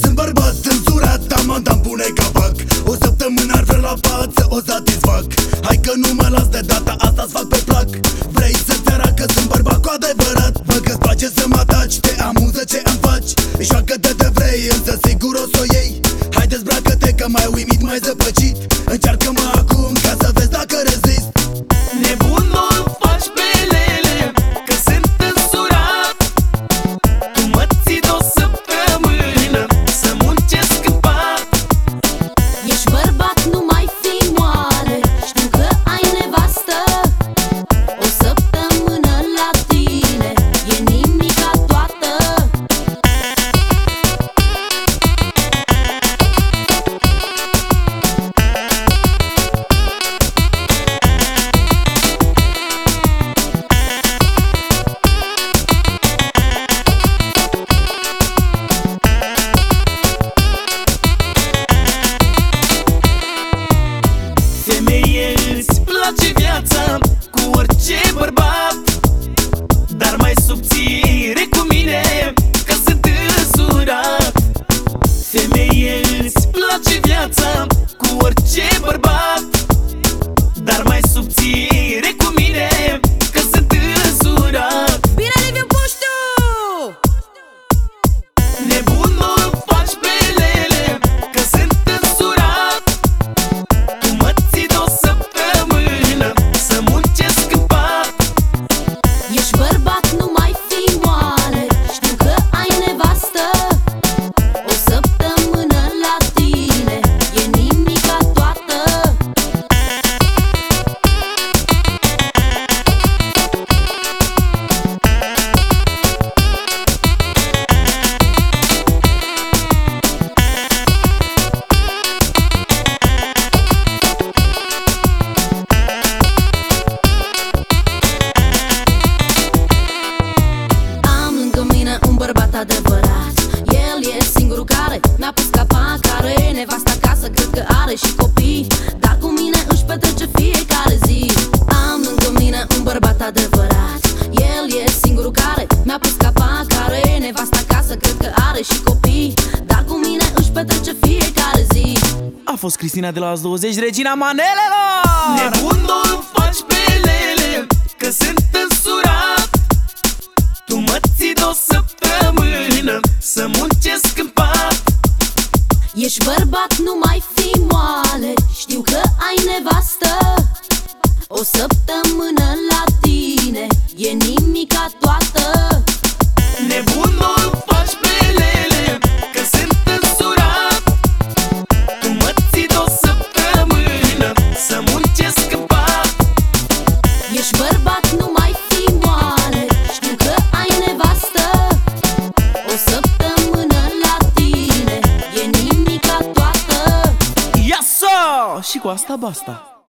Sunt bărbat, sunt surat, am dar pune capac. O săptămână ar la față, o satisfac. Hai că nu mă las de data asta, fac pe plac. Vrei să-ți că sunt bărbat cu adevărat? Văd că-ți place să mă ataci, te amuză ce am faci. Joacă-te de vrei, însă sigur o să o iei. Hai dezbracă-te că mai uimit, mai zăpăcit. Încearcă-mă îți place viața cu orice bărbat Dar mai subțire fost Cristina de la Azi 20, regina manelelor! Nebunul faci pe lele Că sunt însurat. Tu mă ții de o săptămână Să muncesc în pat. Ești bărbat, nu mai fi moale Știu că ai nevastă. O săptămână Ești bărbat, nu mai fi moale. Știu că ai nevastă. O săptămână la tine. E nimica toată. Ia să! Și cu asta basta